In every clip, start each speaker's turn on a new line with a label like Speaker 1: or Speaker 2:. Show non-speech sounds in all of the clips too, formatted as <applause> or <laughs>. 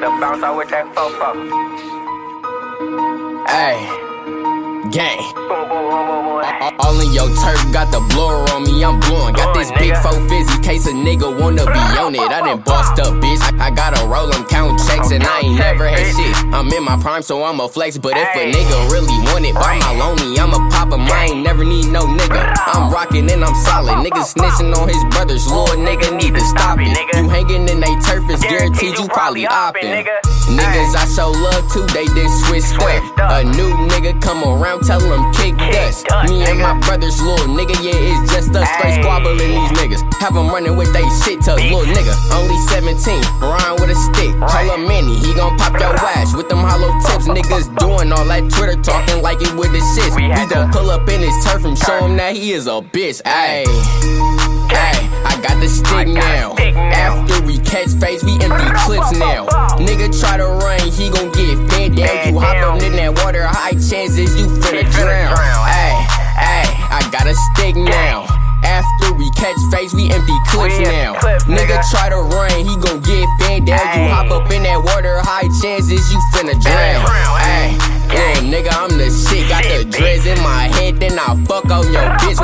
Speaker 1: to bounce out with that fofo.
Speaker 2: Hey, gang. All- in your turf, got the blower on me, I'm blowing. Got this big four fizzy case a nigga wanna be on it. I done bossed up, bitch. I, I gotta roll them count checks and I ain't never had shit. I'm in my prime, so I'm a flex. But if a nigga really want it, buy my lonely, I'ma pop him. I ain't never need no nigga. I'm rocking and I'm solid. Niggas snitching on his brothers, Lord nigga need to stop it. You hanging in they guaranteed you probably opping. Niggas I show love to, they did
Speaker 1: switch
Speaker 2: up. A new nigga come around, tell him kick dust. Me and my brothers, little nigga, yeah, it's just us.
Speaker 1: Ayy.
Speaker 2: squabbling these niggas. Have them running with they shit to
Speaker 1: Beef.
Speaker 2: little nigga. Only 17, rhyme with a stick. Call him Manny, he gon' pop your ass with them hollow tips. <laughs> Niggas doing all that Twitter talking like it with the shits.
Speaker 1: We
Speaker 2: gon' pull up in his turf and show him that he is a bitch. Ayy. Got the stick now. After we catch phase, we empty clips now. Nigga try to run, he gon' get fed down. You hop up in that water, high chances you finna drown. Ayy, ayy, I got a stick now. After we catch phase, we empty clips now. nigga. try to run, he gon' get fed down. You hop up in that water, high chances you finna drown. ayy. yeah, nigga, I'm the shit. Got the dreads in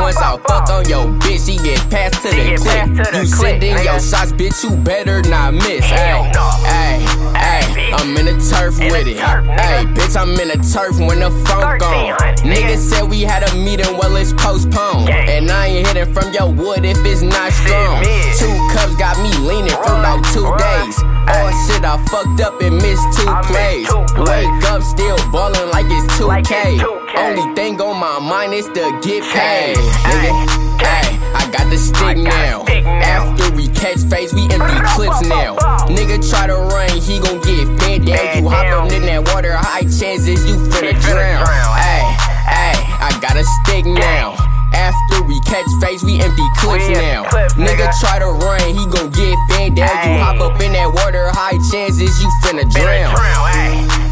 Speaker 2: Once I fuck on your bitch, she get passed to the
Speaker 1: get
Speaker 2: click.
Speaker 1: passed to the
Speaker 2: You sending your shots, bitch, you better not miss.
Speaker 1: Hey,
Speaker 2: Ayy,
Speaker 1: no.
Speaker 2: ayy, ayy,
Speaker 1: bitch.
Speaker 2: I'm in the turf with it. Hey, bitch, I'm in the turf when the
Speaker 1: 1300,
Speaker 2: gone.
Speaker 1: nigga.
Speaker 2: Niggas said we had a meeting, well, it's postponed. And I ain't hitting from your wood if it's not strong. Two cups got me leaning for about two days. Oh shit, I fucked up and missed two plays. Wake up, still ballin' like it's 2K.
Speaker 1: Like it's 2K.
Speaker 2: Only thing on my mind is to get paid. Nigga,
Speaker 1: hey,
Speaker 2: I got the stick now. After we catch phase, we empty clips now. Nigga try to run, he gon' get fed down. You hop up in that water, high chances you finna drown. Hey, hey, I got a stick now. After we catch phase, we empty clips now. nigga. try to run, he gon' get fed down. You hop up in that water, high chances you finna drown.